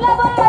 来吧来。